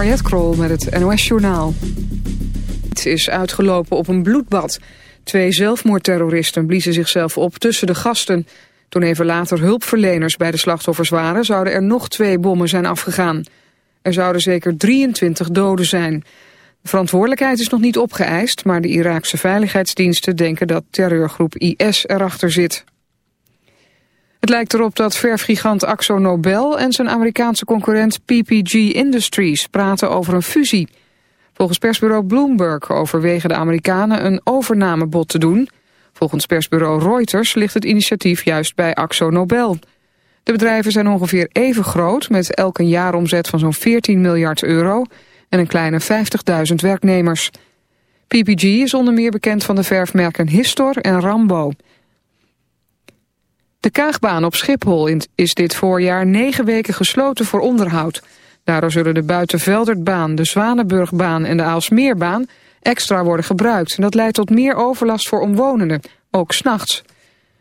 Mariette Krol met het NOS Journaal. Het is uitgelopen op een bloedbad. Twee zelfmoordterroristen bliezen zichzelf op tussen de gasten. Toen even later hulpverleners bij de slachtoffers waren... zouden er nog twee bommen zijn afgegaan. Er zouden zeker 23 doden zijn. De verantwoordelijkheid is nog niet opgeëist... maar de Iraakse veiligheidsdiensten denken dat terreurgroep IS erachter zit. Het lijkt erop dat verfgigant Axo Nobel en zijn Amerikaanse concurrent PPG Industries praten over een fusie. Volgens persbureau Bloomberg overwegen de Amerikanen een overnamebod te doen. Volgens persbureau Reuters ligt het initiatief juist bij Axo Nobel. De bedrijven zijn ongeveer even groot met elk een jaaromzet van zo'n 14 miljard euro en een kleine 50.000 werknemers. PPG is onder meer bekend van de verfmerken Histor en Rambo. De Kaagbaan op Schiphol is dit voorjaar negen weken gesloten voor onderhoud. Daardoor zullen de Buitenveldertbaan, de Zwanenburgbaan en de Aalsmeerbaan extra worden gebruikt. En dat leidt tot meer overlast voor omwonenden, ook s'nachts.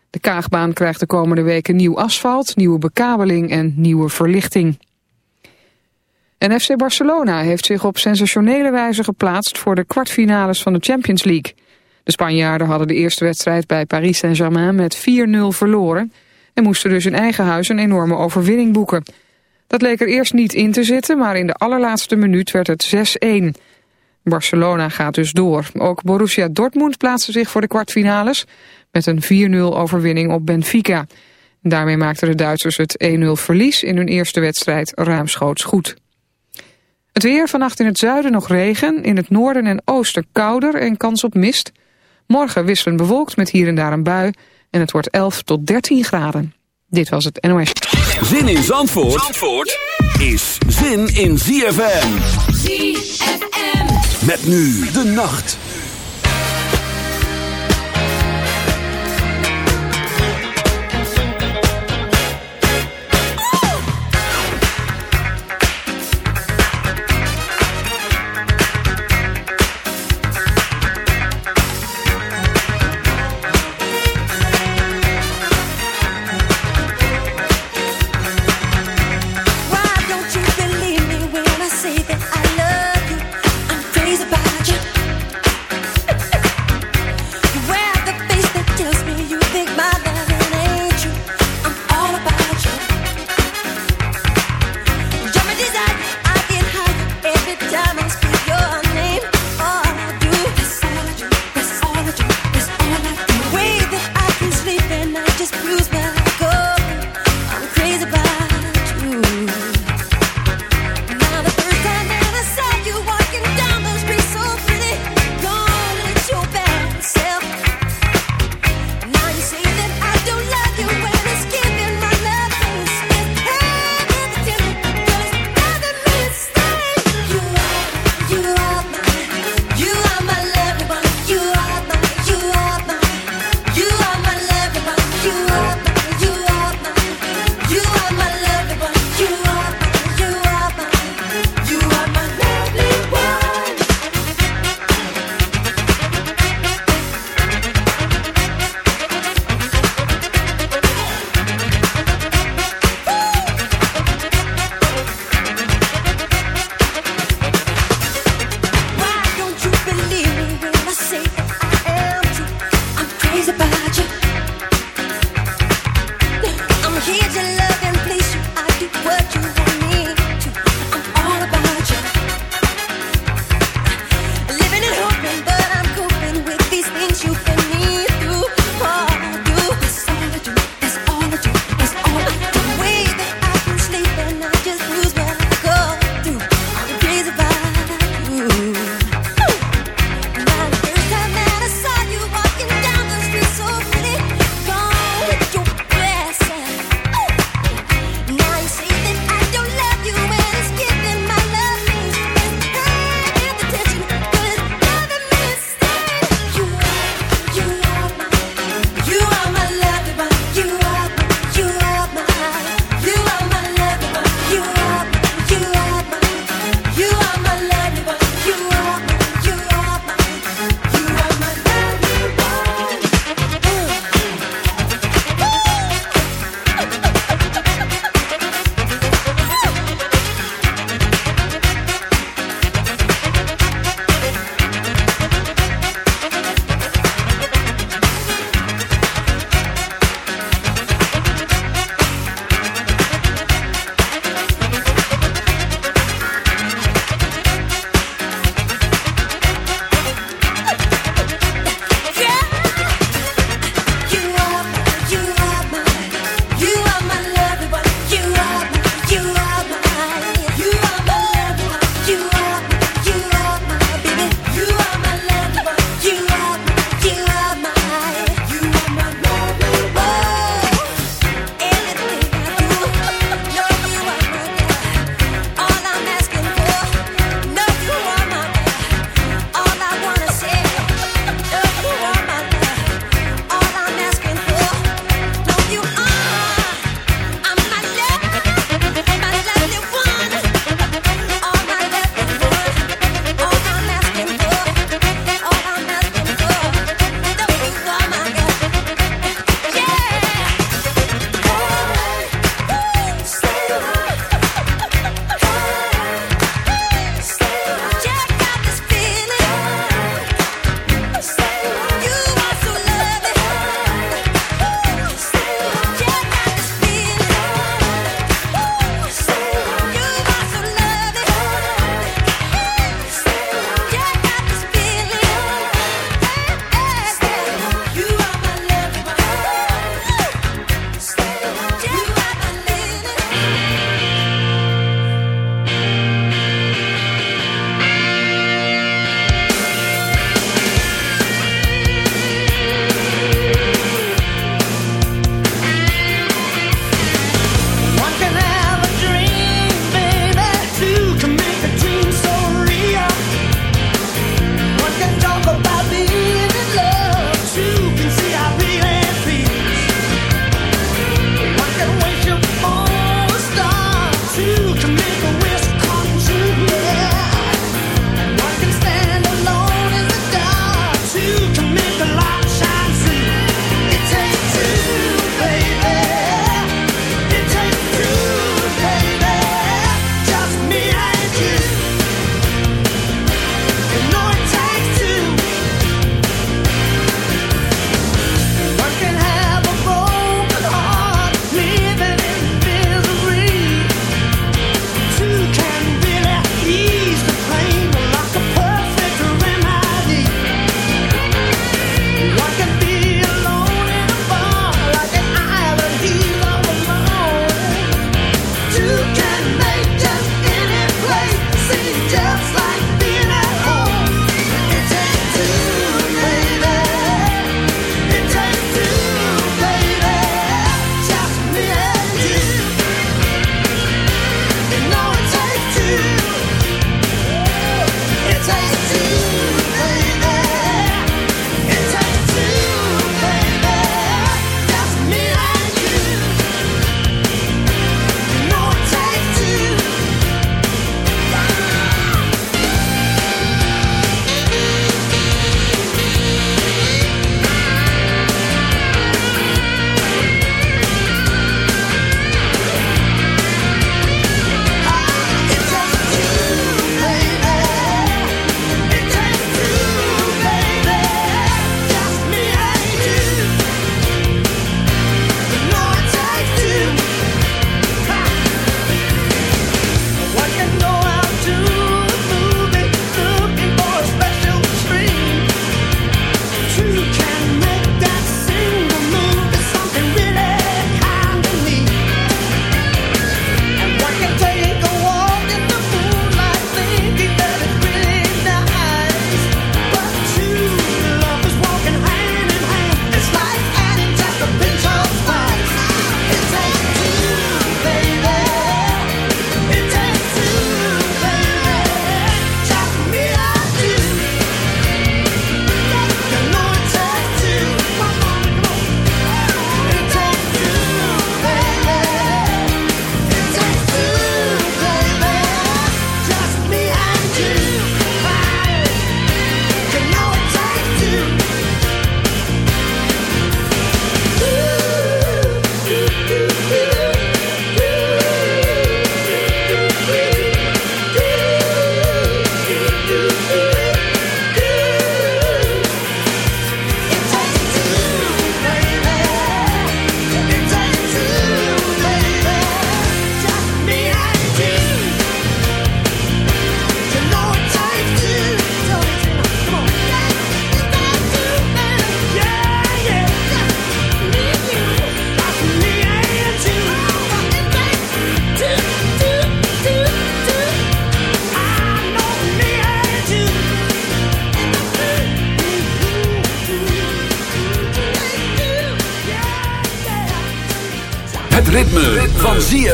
De Kaagbaan krijgt de komende weken nieuw asfalt, nieuwe bekabeling en nieuwe verlichting. En FC Barcelona heeft zich op sensationele wijze geplaatst voor de kwartfinales van de Champions League. De Spanjaarden hadden de eerste wedstrijd bij Paris Saint-Germain met 4-0 verloren... en moesten dus in eigen huis een enorme overwinning boeken. Dat leek er eerst niet in te zitten, maar in de allerlaatste minuut werd het 6-1. Barcelona gaat dus door. Ook Borussia Dortmund plaatste zich voor de kwartfinales... met een 4-0 overwinning op Benfica. Daarmee maakten de Duitsers het 1-0 verlies in hun eerste wedstrijd ruimschoots goed. Het weer vannacht in het zuiden nog regen, in het noorden en oosten kouder en kans op mist... Morgen wisselen bewolkt met hier en daar een bui. En het wordt 11 tot 13 graden. Dit was het NOS. Zin in Zandvoort, Zandvoort is zin in ZFM. ZFM. Met nu de nacht.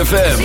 ZFM.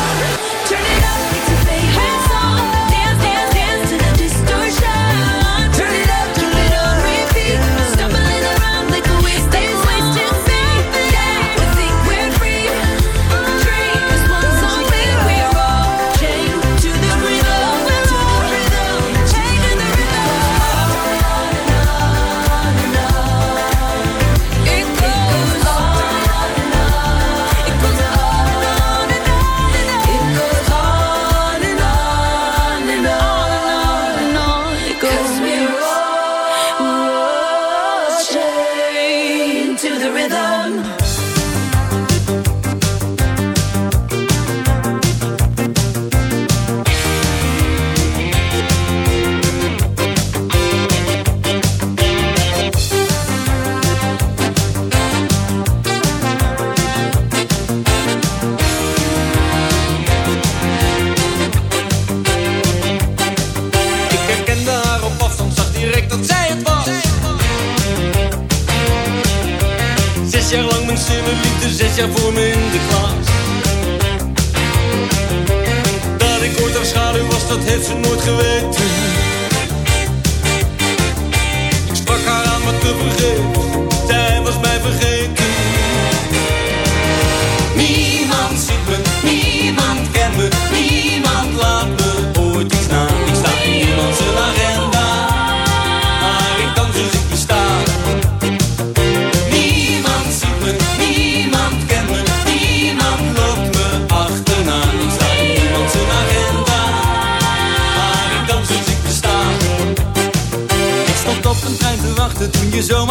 direct dat zij het was. Zes jaar lang mijn slimme liefde, zes jaar voor me in de klas. Dat ik ooit haar schaduw was, dat heeft ze nooit geweten. Ik sprak haar aan, maar te vergeefs.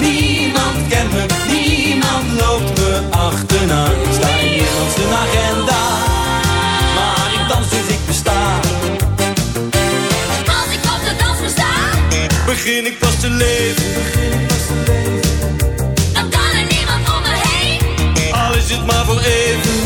niemand kent me, niemand loopt me achterna. Ik sta in niemand zijn agenda, maar ik dans dus ik besta. Als ik op de dans versta, begin ik pas te leven. Dan kan er niemand om me heen, al is het maar voor even.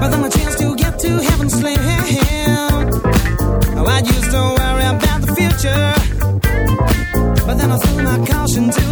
But then a chance to get to heaven slim. Oh, I used to worry about the future. But then I threw my caution to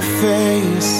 face.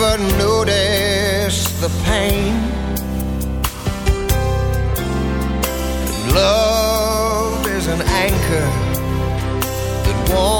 never notice the pain. And love is an anchor that won't.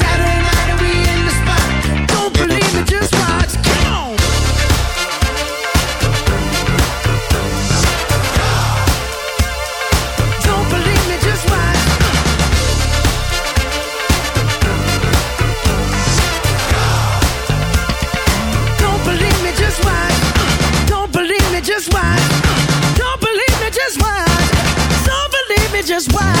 just why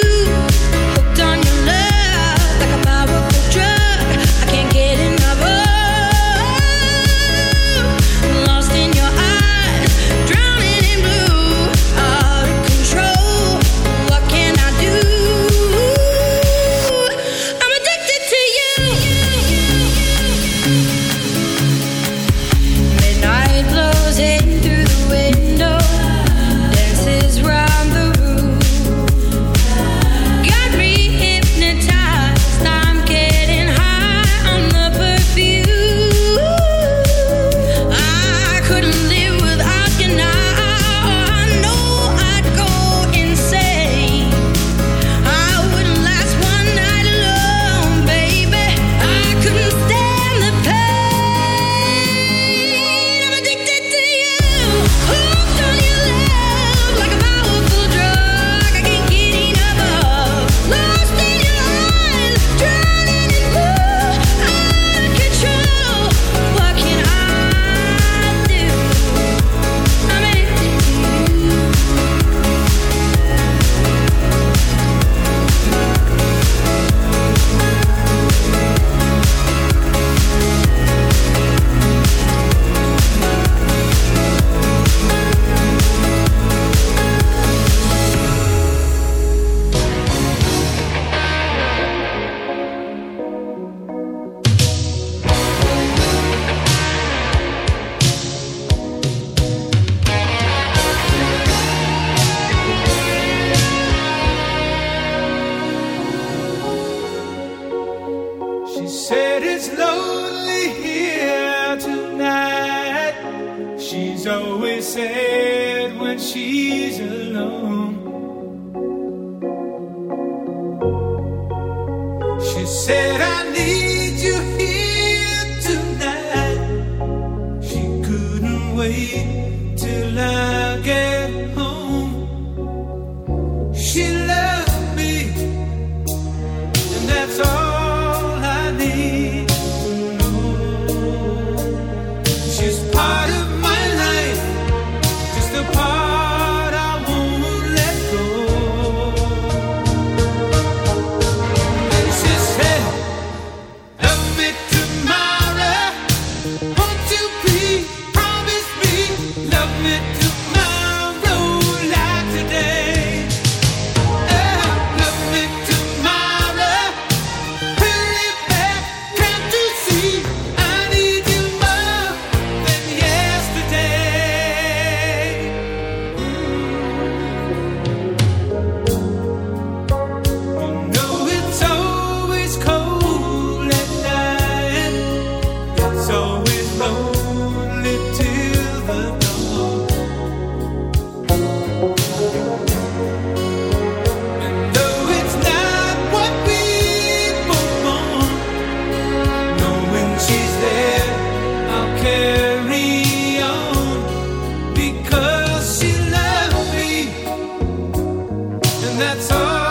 that's all.